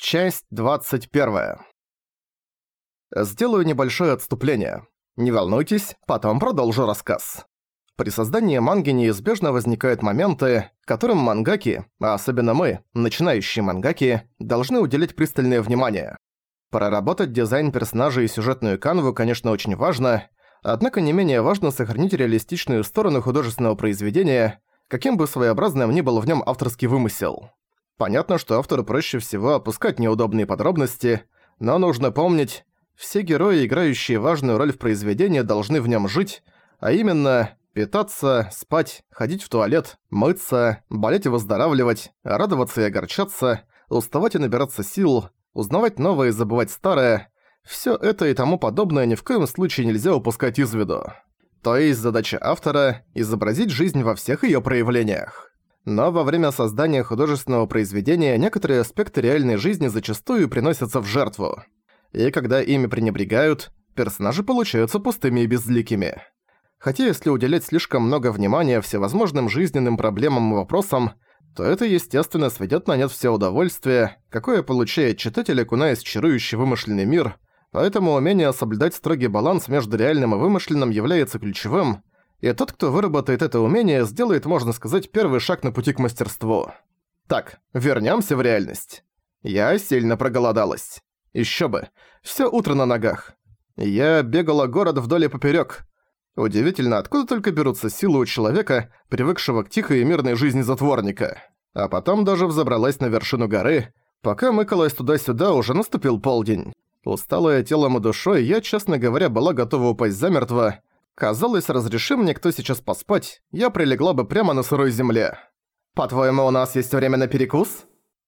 Часть 21. Сделаю небольшое отступление. Не волнуйтесь, потом продолжу рассказ. При создании манги неизбежно возникают моменты, которым мангаки, а особенно мы, начинающие мангаки, должны уделять пристальное внимание. Проработать дизайн персонажей и сюжетную канву, конечно, очень важно, однако не менее важно сохранить реалистичную сторону художественного произведения, каким бы своеобразным ни был в нем авторский вымысел. Понятно, что автору проще всего опускать неудобные подробности, но нужно помнить, все герои, играющие важную роль в произведении, должны в нем жить, а именно питаться, спать, ходить в туалет, мыться, болеть и выздоравливать, радоваться и огорчаться, уставать и набираться сил, узнавать новое и забывать старое. Все это и тому подобное ни в коем случае нельзя упускать из виду. То есть задача автора – изобразить жизнь во всех ее проявлениях. Но во время создания художественного произведения некоторые аспекты реальной жизни зачастую приносятся в жертву. И когда ими пренебрегают, персонажи получаются пустыми и безликими. Хотя если уделять слишком много внимания всевозможным жизненным проблемам и вопросам, то это, естественно, сведёт на нет все удовольствие, какое получает читатель, окунаясь в чарующий вымышленный мир, поэтому умение соблюдать строгий баланс между реальным и вымышленным является ключевым, и тот, кто выработает это умение, сделает, можно сказать, первый шаг на пути к мастерству. Так, вернёмся в реальность. Я сильно проголодалась. Ещё бы, всё утро на ногах. Я бегала город вдоль и поперёк. Удивительно, откуда только берутся силы у человека, привыкшего к тихой и мирной жизни затворника. А потом даже взобралась на вершину горы. Пока мыкалась туда-сюда, уже наступил полдень. Усталая телом и душой, я, честно говоря, была готова упасть замертво, Казалось, разреши мне кто сейчас поспать, я прилегла бы прямо на сырой земле. «По-твоему, у нас есть время на перекус?»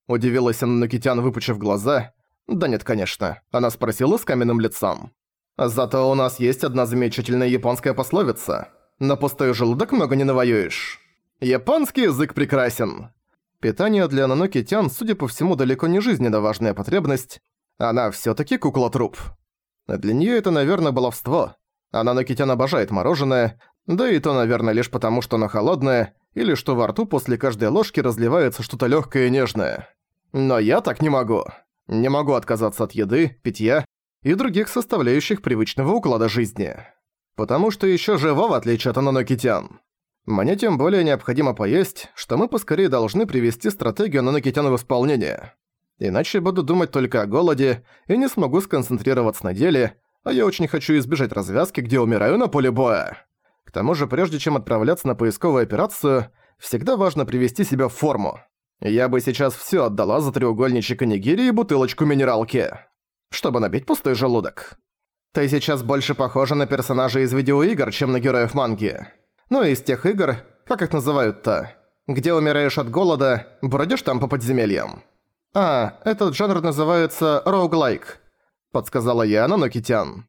Удивилась Аннукитян, выпучив глаза. «Да нет, конечно», — она спросила с каменным лицом. «Зато у нас есть одна замечательная японская пословица. На пустой желудок много не навоюешь. Японский язык прекрасен». Питание для Нанокитян, судя по всему, далеко не жизненно важная потребность. Она всё-таки кукла-труп. Для неё это, наверное, баловство. Она Накитян обожает мороженое, да и то, наверное, лишь потому, что оно холодное, или что во рту после каждой ложки разливается что-то легкое и нежное. Но я так не могу. Не могу отказаться от еды, питья и других составляющих привычного уклада жизни. Потому что еще жива, в отличие от Ананокитян. Мне тем более необходимо поесть, что мы поскорее должны привести стратегию Ананокитян в исполнение. Иначе буду думать только о голоде и не смогу сконцентрироваться на деле, а я очень хочу избежать развязки, где умираю на поле боя. К тому же, прежде чем отправляться на поисковую операцию, всегда важно привести себя в форму. Я бы сейчас всё отдала за треугольничек нигири и бутылочку минералки, чтобы набить пустой желудок. Ты сейчас больше похожа на персонажа из видеоигр, чем на героев манги. Ну, из тех игр, как их называют-то? Где умираешь от голода, бродишь там по подземельям. А, этот жанр называется роуглайк подсказала я Нанокитян.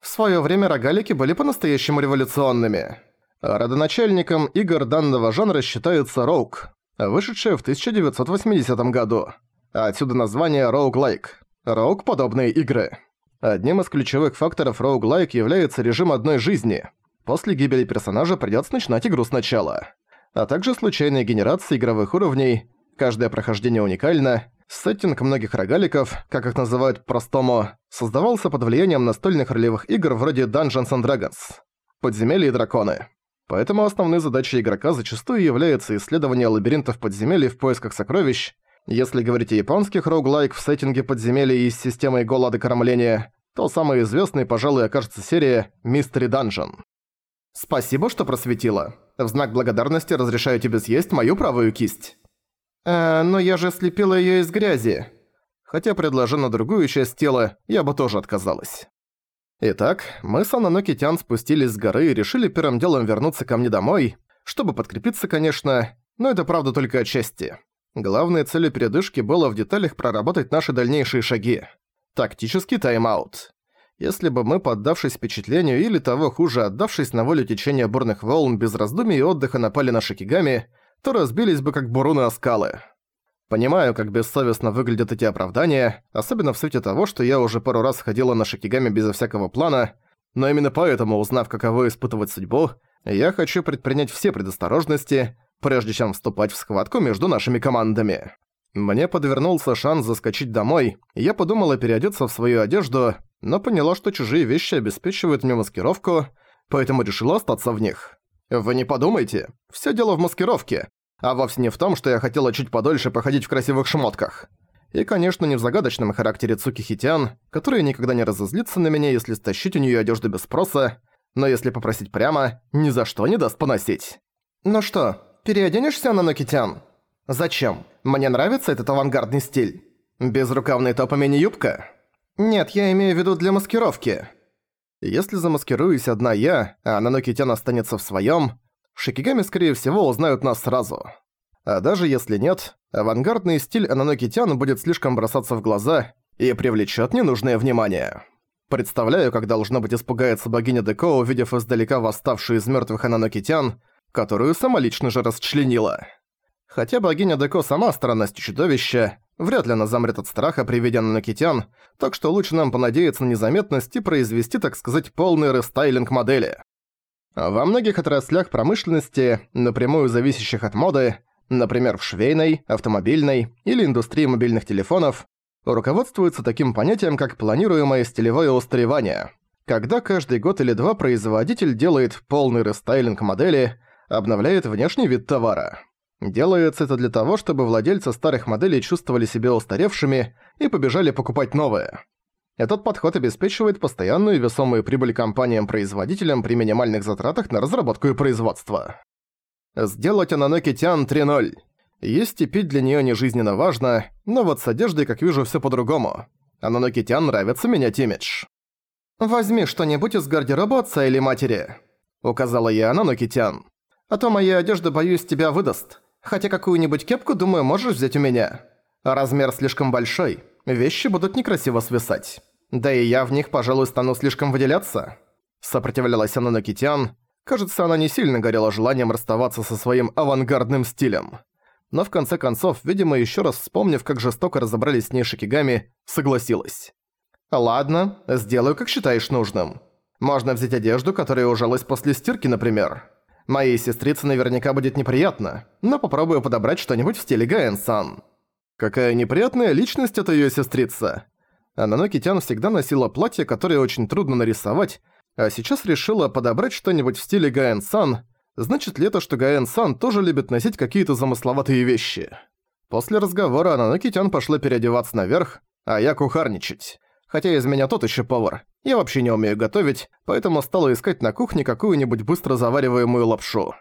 В своё время рогалики были по-настоящему революционными. Родоначальником игр данного жанра считается Роук, вышедшая в 1980 году. Отсюда название Roguelike. Роук подобные игры. Одним из ключевых факторов Roguelike является режим одной жизни. После гибели персонажа придётся начинать игру сначала. А также случайная генерация игровых уровней, каждое прохождение уникально, Сеттинг многих рогаликов, как их называют по-простому, создавался под влиянием настольных ролевых игр вроде Dungeons and Dragons, подземелья и драконы. Поэтому основной задачей игрока зачастую является исследование лабиринтов подземелий в поисках сокровищ. Если говорить о японских роуглайк в сеттинге подземелья и с системой голода кормления, то самой известной, пожалуй, окажется серия Mystery Dungeon. Спасибо, что просветила. В знак благодарности разрешаю тебе съесть мою правую кисть. «Э, но я же слепила её из грязи». Хотя, предложа на другую часть тела, я бы тоже отказалась. Итак, мы с Ананоки Тян спустились с горы и решили первым делом вернуться ко мне домой, чтобы подкрепиться, конечно, но это правда только отчасти. Главной целью передышки было в деталях проработать наши дальнейшие шаги. Тактический тайм-аут. Если бы мы, поддавшись впечатлению или того хуже, отдавшись на волю течения бурных волн без раздумий и отдыха напали на Шикигами, то разбились бы как буруны о скалы. Понимаю, как бессовестно выглядят эти оправдания, особенно в свете того, что я уже пару раз ходила на Шикигами безо всякого плана, но именно поэтому, узнав, каково испытывать судьбу, я хочу предпринять все предосторожности, прежде чем вступать в схватку между нашими командами. Мне подвернулся шанс заскочить домой, и я подумала переодеться в свою одежду, но поняла, что чужие вещи обеспечивают мне маскировку, поэтому решила остаться в них. Вы не подумайте, все дело в маскировке, а вовсе не в том, что я хотела чуть подольше походить в красивых шмотках. И, конечно, не в загадочном характере Цуки Хитян, которая никогда не разозлится на меня, если стащить у нее одежду без спроса, но если попросить прямо, ни за что не даст поносить. «Ну что, переоденешься на Нокитян?» «Зачем? Мне нравится этот авангардный стиль. Безрукавный топ и мини-юбка?» «Нет, я имею в виду для маскировки». Если замаскируюсь одна я, а Нанокитян останется в своём, Шикигами, скорее всего, узнают нас сразу. А даже если нет, авангардный стиль Ананокитян будет слишком бросаться в глаза и привлечет ненужное внимание. Представляю, как должно быть испугается богиня Деко, увидев издалека восставшую из мертвых Ананокитян, которую сама лично же расчленила. Хотя богиня Деко сама странность чудовища, вряд ли она замрет от страха при виде Ананокитян, так что лучше нам понадеяться на незаметность и произвести, так сказать, полный рестайлинг модели. Во многих отраслях промышленности, напрямую зависящих от моды, например, в швейной, автомобильной или индустрии мобильных телефонов, руководствуются таким понятием, как планируемое стилевое устаревание, когда каждый год или два производитель делает полный рестайлинг модели, обновляет внешний вид товара. Делается это для того, чтобы владельцы старых моделей чувствовали себя устаревшими и побежали покупать новые. Этот подход обеспечивает постоянную весомую прибыль компаниям-производителям при минимальных затратах на разработку и производство. Сделать Ананоки Тян 3.0. Есть и пить для неё не жизненно важно, но вот с одеждой, как вижу, всё по-другому. Ананоки Тян нравится менять имидж. «Возьми что-нибудь из гардероба отца или матери», — указала я Ананоки Тян. «А то моя одежда, боюсь, тебя выдаст. Хотя какую-нибудь кепку, думаю, можешь взять у меня. Размер слишком большой» вещи будут некрасиво свисать. Да и я в них, пожалуй, стану слишком выделяться. Сопротивлялась она Накитян. Кажется, она не сильно горела желанием расставаться со своим авангардным стилем. Но в конце концов, видимо, еще раз вспомнив, как жестоко разобрались с ней Шикигами, согласилась. «Ладно, сделаю, как считаешь нужным. Можно взять одежду, которая ужалась после стирки, например. Моей сестрице наверняка будет неприятно, но попробую подобрать что-нибудь в стиле Гаэн-сан». Какая неприятная личность эта её сестрица. Ананоки Тян всегда носила платье, которое очень трудно нарисовать, а сейчас решила подобрать что-нибудь в стиле Гаэн-сан. Значит ли это, что Гаэн-сан тоже любит носить какие-то замысловатые вещи? После разговора Ананоки Тян пошла переодеваться наверх, а я кухарничать. Хотя из меня тот ещё повар. Я вообще не умею готовить, поэтому стала искать на кухне какую-нибудь быстро завариваемую лапшу.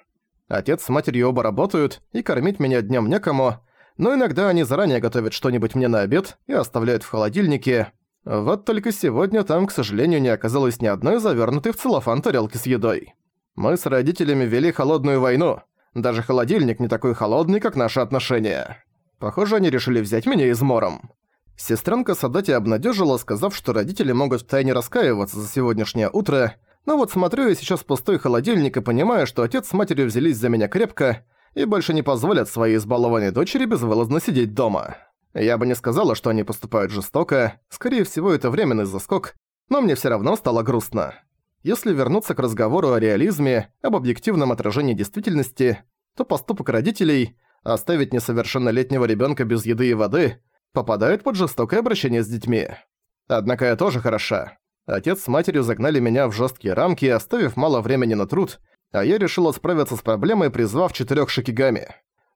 Отец с матерью оба работают, и кормить меня днём некому, но иногда они заранее готовят что-нибудь мне на обед и оставляют в холодильнике. Вот только сегодня там, к сожалению, не оказалось ни одной завёрнутой в целлофан тарелки с едой. Мы с родителями вели холодную войну. Даже холодильник не такой холодный, как наши отношения. Похоже, они решили взять меня измором. Сестренка Садати обнадежила, сказав, что родители могут втайне раскаиваться за сегодняшнее утро, но вот смотрю я сейчас пустой холодильник и понимаю, что отец с матерью взялись за меня крепко, и больше не позволят своей избалованной дочери безвылазно сидеть дома. Я бы не сказала, что они поступают жестоко, скорее всего, это временный заскок, но мне всё равно стало грустно. Если вернуться к разговору о реализме, об объективном отражении действительности, то поступок родителей оставить несовершеннолетнего ребёнка без еды и воды попадает под жестокое обращение с детьми. Однако я тоже хороша. Отец с матерью загнали меня в жесткие рамки, оставив мало времени на труд, а я решила справиться с проблемой, призвав четырёх шикигами.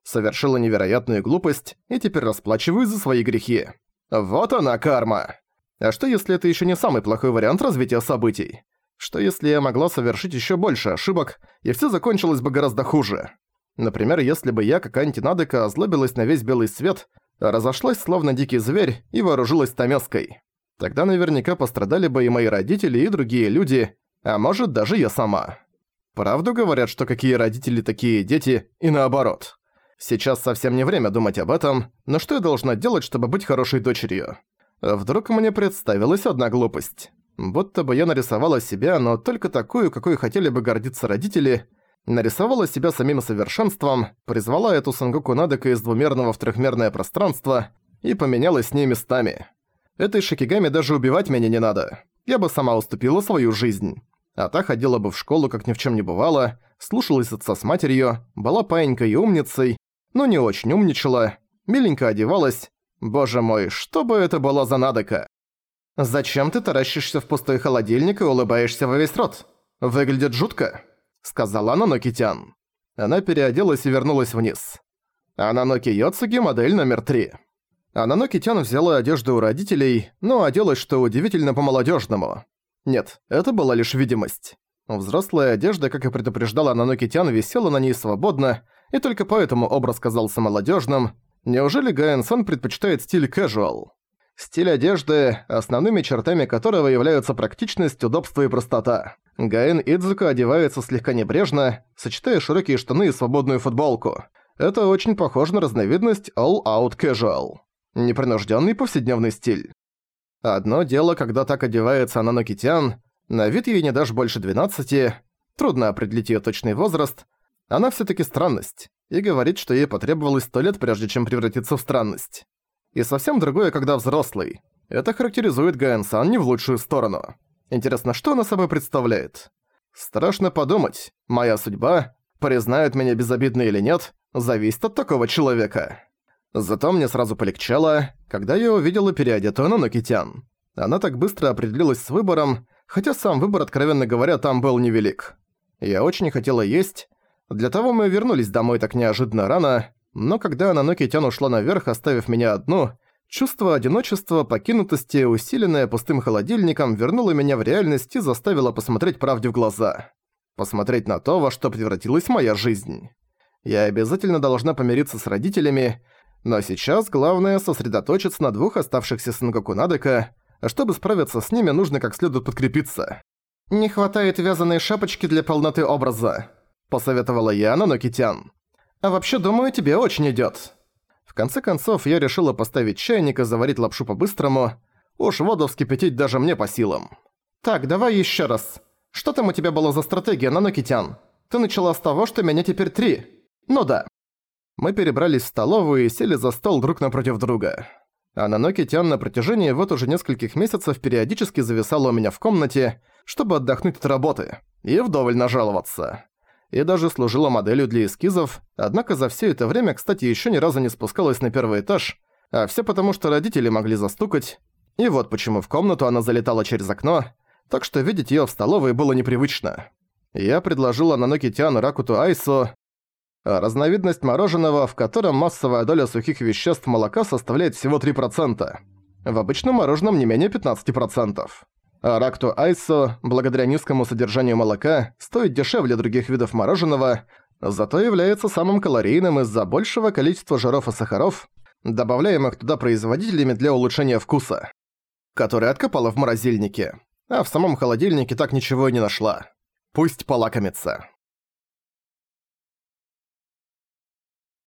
Совершила невероятную глупость и теперь расплачиваюсь за свои грехи. Вот она карма! А что если это ещё не самый плохой вариант развития событий? Что если я могла совершить ещё больше ошибок, и всё закончилось бы гораздо хуже? Например, если бы я, как антинадека, озлобилась на весь белый свет, разошлась словно дикий зверь и вооружилась томеской. Тогда наверняка пострадали бы и мои родители, и другие люди, а может даже я сама. Правду говорят, что какие родители, такие дети, и наоборот. Сейчас совсем не время думать об этом, но что я должна делать, чтобы быть хорошей дочерью? Вдруг мне представилась одна глупость. Будто бы я нарисовала себя, но только такую, какой хотели бы гордиться родители, нарисовала себя самим совершенством, призвала эту Сангоку Надека из двумерного в трехмерное пространство и поменялась с ней местами. Этой Шикигами даже убивать меня не надо. Я бы сама уступила свою жизнь а та ходила бы в школу, как ни в чем не бывало, слушалась отца с матерью, была паинькой и умницей, но не очень умничала. миленько одевалась. Боже мой, что бы это было за надока? «Зачем ты таращишься в пустой холодильник и улыбаешься во весь рот? Выглядит жутко», — сказала Нанокитян. Она переоделась и вернулась вниз. Ананоки Йоцуги, модель номер три. Ананоки Тян взяла одежду у родителей, но оделась, что удивительно по-молодежному. Нет, это была лишь видимость. Взрослая одежда, как и предупреждала Ананоки Тян, висела на ней свободно, и только поэтому образ казался молодежным. Неужели Гаэн Сан предпочитает стиль casual? Стиль одежды, основными чертами которого являются практичность, удобство и простота. Гаэн Идзука одевается слегка небрежно, сочетая широкие штаны и свободную футболку. Это очень похоже на разновидность all-out casual. Непринужденный повседневный стиль. Одно дело, когда так одевается она на китян, на вид ей не дашь больше 12, трудно определить ее точный возраст, она все таки странность, и говорит, что ей потребовалось сто лет, прежде чем превратиться в странность. И совсем другое, когда взрослый. Это характеризует Гаэн-сан не в лучшую сторону. Интересно, что она собой представляет? Страшно подумать, моя судьба, признают меня безобидной или нет, зависит от такого человека. Зато мне сразу полегчало, когда я увидела переодетую Нанокитян. Она так быстро определилась с выбором, хотя сам выбор, откровенно говоря, там был невелик. Я очень хотела есть, для того мы вернулись домой так неожиданно рано, но когда Нанокитян ушла наверх, оставив меня одну, чувство одиночества, покинутости, усиленное пустым холодильником, вернуло меня в реальность и заставило посмотреть правде в глаза. Посмотреть на то, во что превратилась моя жизнь. Я обязательно должна помириться с родителями, но сейчас главное сосредоточиться на двух оставшихся Сенгоку Надека, а чтобы справиться с ними, нужно как следует подкрепиться. «Не хватает вязаной шапочки для полноты образа», – посоветовала я Нанокитян. «А вообще, думаю, тебе очень идёт». В конце концов, я решила поставить чайник и заварить лапшу по-быстрому. Уж воду вскипятить даже мне по силам. «Так, давай ещё раз. Что там у тебя было за стратегия, Нанокитян? Ты начала с того, что меня теперь три. Ну да». Мы перебрались в столовую и сели за стол друг напротив друга. А Наноки Тян на протяжении вот уже нескольких месяцев периодически зависала у меня в комнате, чтобы отдохнуть от работы, и вдоволь нажаловаться. И даже служила моделью для эскизов, однако за все это время, кстати, еще ни разу не спускалась на первый этаж, а все потому, что родители могли застукать. И вот почему в комнату она залетала через окно, так что видеть ее в столовой было непривычно. Я предложила Наноки Тян Ракуту Айсу, разновидность мороженого, в котором массовая доля сухих веществ молока составляет всего 3%. В обычном мороженом не менее 15%. А ракту айсо, благодаря низкому содержанию молока, стоит дешевле других видов мороженого, зато является самым калорийным из-за большего количества жиров и сахаров, добавляемых туда производителями для улучшения вкуса, который откопала в морозильнике, а в самом холодильнике так ничего и не нашла. Пусть полакомится.